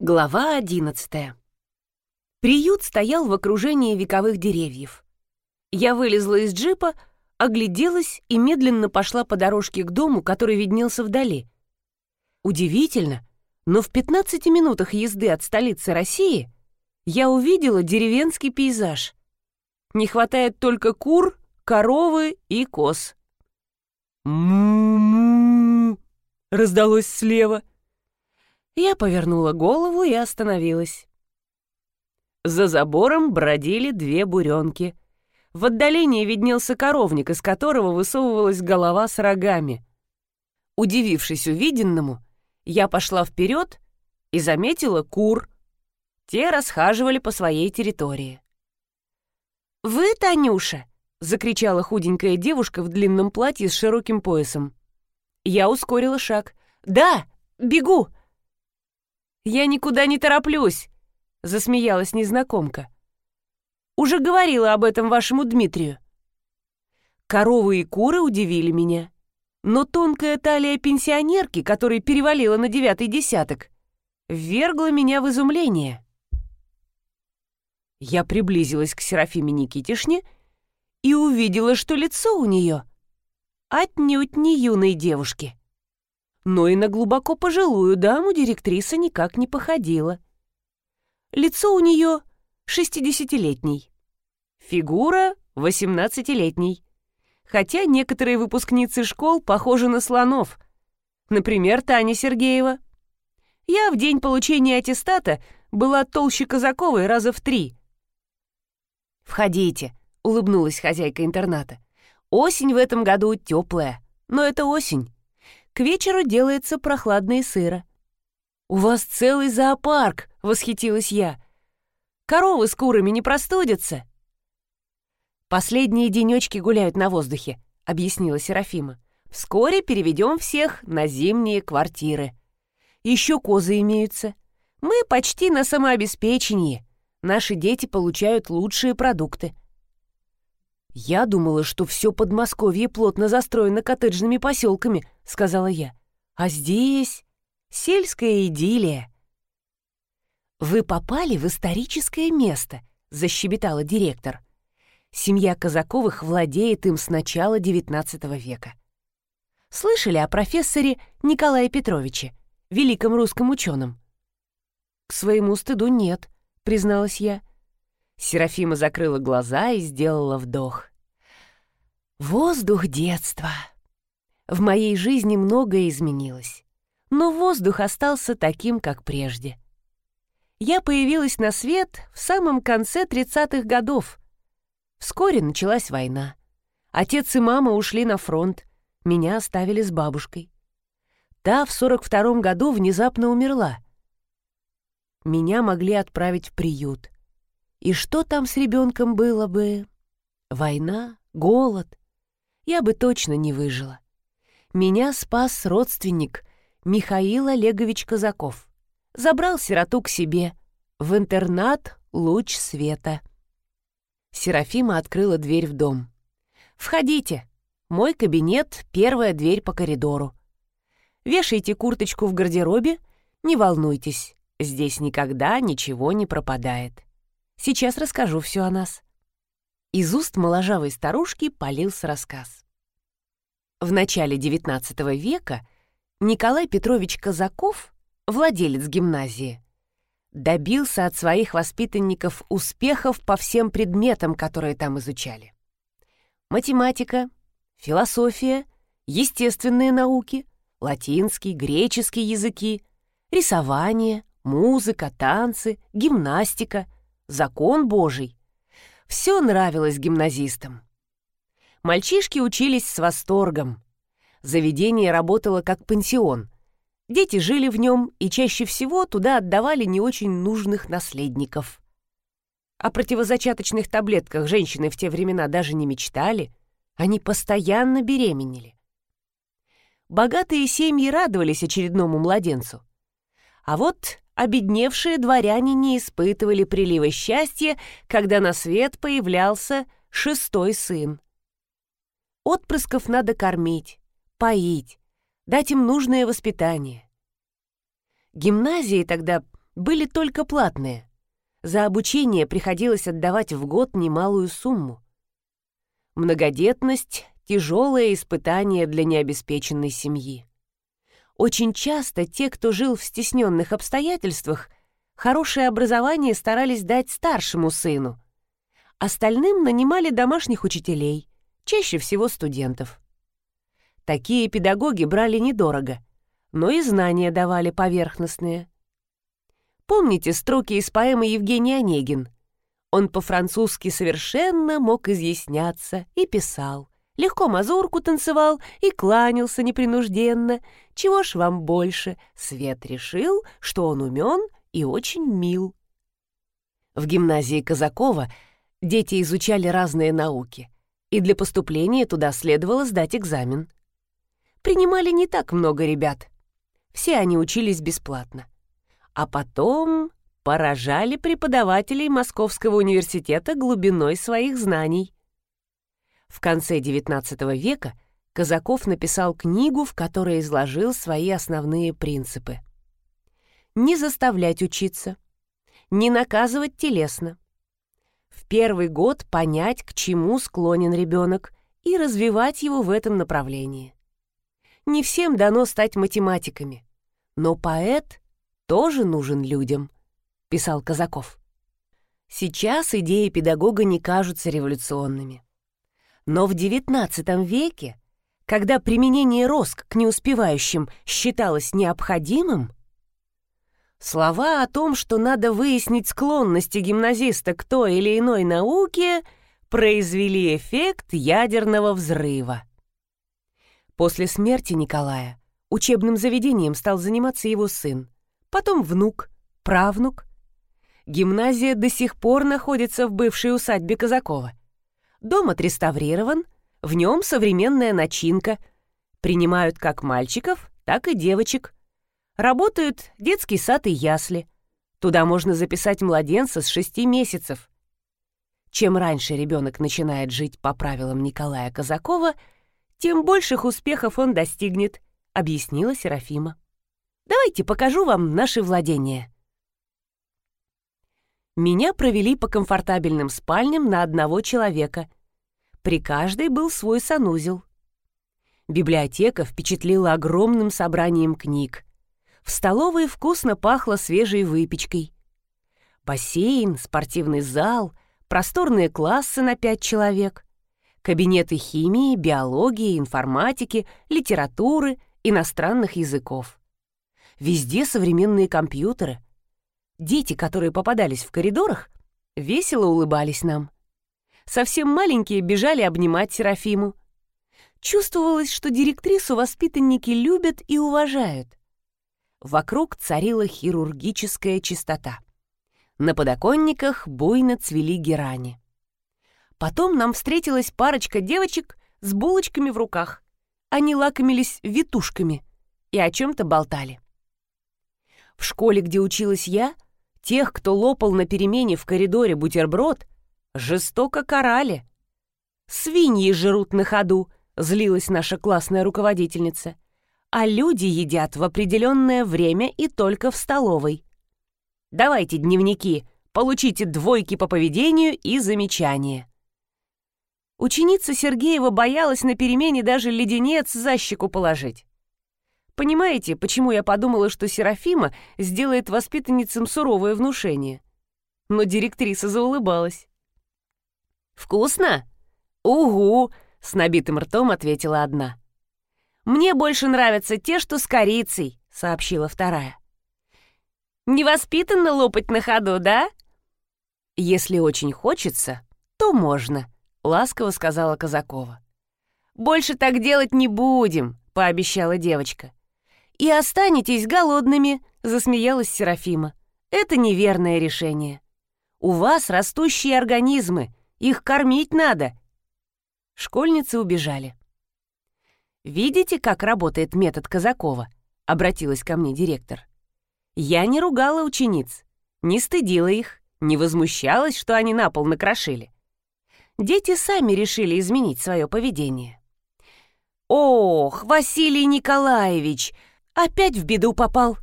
Глава одиннадцатая. Приют стоял в окружении вековых деревьев. Я вылезла из джипа, огляделась и медленно пошла по дорожке к дому, который виднелся вдали. Удивительно, но в 15 минутах езды от столицы России я увидела деревенский пейзаж. Не хватает только кур, коровы и коз. «Му-му!» — раздалось слева — я повернула голову и остановилась. За забором бродили две буренки. В отдалении виднелся коровник, из которого высовывалась голова с рогами. Удивившись увиденному, я пошла вперед и заметила кур. Те расхаживали по своей территории. «Вы, Танюша!» — закричала худенькая девушка в длинном платье с широким поясом. Я ускорила шаг. «Да, бегу!» «Я никуда не тороплюсь», — засмеялась незнакомка. «Уже говорила об этом вашему Дмитрию». Коровы и куры удивили меня. Но тонкая талия пенсионерки, которая перевалила на девятый десяток, ввергла меня в изумление. Я приблизилась к Серафиме Никитишне и увидела, что лицо у нее отнюдь не юной девушки но и на глубоко пожилую даму директриса никак не походила. Лицо у нее шестидесятилетней, фигура восемнадцатилетней, хотя некоторые выпускницы школ похожи на слонов, например, Таня Сергеева. Я в день получения аттестата была толще Казаковой раза в три. «Входите», — улыбнулась хозяйка интерната. «Осень в этом году теплая, но это осень. К вечеру делается прохладно и сыро. «У вас целый зоопарк!» — восхитилась я. «Коровы с курами не простудятся?» «Последние денечки гуляют на воздухе», — объяснила Серафима. «Вскоре переведем всех на зимние квартиры. Еще козы имеются. Мы почти на самообеспечении. Наши дети получают лучшие продукты. «Я думала, что все Подмосковье плотно застроено коттеджными поселками», — сказала я. «А здесь сельская идиллия». «Вы попали в историческое место», — защебетала директор. «Семья Казаковых владеет им с начала XIX века». Слышали о профессоре Николае Петровиче, великом русском ученом? «К своему стыду нет», — призналась я. Серафима закрыла глаза и сделала вдох. Воздух детства. В моей жизни многое изменилось, но воздух остался таким, как прежде. Я появилась на свет в самом конце 30-х годов. Вскоре началась война. Отец и мама ушли на фронт, меня оставили с бабушкой. Та в 42-м году внезапно умерла. Меня могли отправить в приют. И что там с ребенком было бы? Война, голод. Я бы точно не выжила. Меня спас родственник Михаил Олегович Казаков. Забрал сироту к себе. В интернат «Луч света». Серафима открыла дверь в дом. «Входите. Мой кабинет — первая дверь по коридору. Вешайте курточку в гардеробе, не волнуйтесь, здесь никогда ничего не пропадает». Сейчас расскажу все о нас». Из уст моложавой старушки полился рассказ. В начале XIX века Николай Петрович Казаков, владелец гимназии, добился от своих воспитанников успехов по всем предметам, которые там изучали. Математика, философия, естественные науки, латинский, греческий языки, рисование, музыка, танцы, гимнастика, закон Божий. Все нравилось гимназистам. Мальчишки учились с восторгом. Заведение работало как пансион. Дети жили в нем и чаще всего туда отдавали не очень нужных наследников. О противозачаточных таблетках женщины в те времена даже не мечтали, они постоянно беременели. Богатые семьи радовались очередному младенцу. А вот обедневшие дворяне не испытывали прилива счастья, когда на свет появлялся шестой сын. Отпрысков надо кормить, поить, дать им нужное воспитание. Гимназии тогда были только платные. За обучение приходилось отдавать в год немалую сумму. Многодетность — тяжелое испытание для необеспеченной семьи. Очень часто те, кто жил в стесненных обстоятельствах, хорошее образование старались дать старшему сыну. Остальным нанимали домашних учителей, чаще всего студентов. Такие педагоги брали недорого, но и знания давали поверхностные. Помните строки из поэмы Евгений Онегин? Он по-французски совершенно мог изъясняться и писал. Легко мазурку танцевал и кланялся непринужденно. Чего ж вам больше? Свет решил, что он умен и очень мил. В гимназии Казакова дети изучали разные науки, и для поступления туда следовало сдать экзамен. Принимали не так много ребят. Все они учились бесплатно. А потом поражали преподавателей Московского университета глубиной своих знаний. В конце XIX века Казаков написал книгу, в которой изложил свои основные принципы. Не заставлять учиться, не наказывать телесно. В первый год понять, к чему склонен ребенок, и развивать его в этом направлении. Не всем дано стать математиками, но поэт тоже нужен людям, писал Казаков. Сейчас идеи педагога не кажутся революционными. Но в XIX веке, когда применение роск к неуспевающим считалось необходимым, слова о том, что надо выяснить склонности гимназиста к той или иной науке, произвели эффект ядерного взрыва. После смерти Николая учебным заведением стал заниматься его сын, потом внук, правнук. Гимназия до сих пор находится в бывшей усадьбе Казакова. Дом отреставрирован, в нем современная начинка. Принимают как мальчиков, так и девочек. Работают детский сад и ясли. Туда можно записать младенца с шести месяцев. Чем раньше ребенок начинает жить по правилам Николая Казакова – тем больших успехов он достигнет», — объяснила Серафима. «Давайте покажу вам наши владения». Меня провели по комфортабельным спальням на одного человека. При каждой был свой санузел. Библиотека впечатлила огромным собранием книг. В столовой вкусно пахло свежей выпечкой. Бассейн, спортивный зал, просторные классы на пять человек кабинеты химии, биологии, информатики, литературы, иностранных языков. Везде современные компьютеры. Дети, которые попадались в коридорах, весело улыбались нам. Совсем маленькие бежали обнимать Серафиму. Чувствовалось, что директрису воспитанники любят и уважают. Вокруг царила хирургическая чистота. На подоконниках буйно цвели герани. Потом нам встретилась парочка девочек с булочками в руках. Они лакомились витушками и о чем-то болтали. В школе, где училась я, тех, кто лопал на перемене в коридоре бутерброд, жестоко карали. «Свиньи жрут на ходу», — злилась наша классная руководительница. «А люди едят в определенное время и только в столовой. Давайте дневники, получите двойки по поведению и замечания». Ученица Сергеева боялась на перемене даже леденец за щеку положить. Понимаете, почему я подумала, что Серафима сделает воспитанницам суровое внушение? Но директриса заулыбалась. «Вкусно?» «Угу!» — с набитым ртом ответила одна. «Мне больше нравятся те, что с корицей», — сообщила вторая. «Невоспитанно лопать на ходу, да?» «Если очень хочется, то можно», ласково сказала Казакова. «Больше так делать не будем», — пообещала девочка. «И останетесь голодными», — засмеялась Серафима. «Это неверное решение. У вас растущие организмы, их кормить надо». Школьницы убежали. «Видите, как работает метод Казакова?» — обратилась ко мне директор. «Я не ругала учениц, не стыдила их, не возмущалась, что они на пол накрошили дети сами решили изменить свое поведение. «Ох, Василий Николаевич, опять в беду попал!»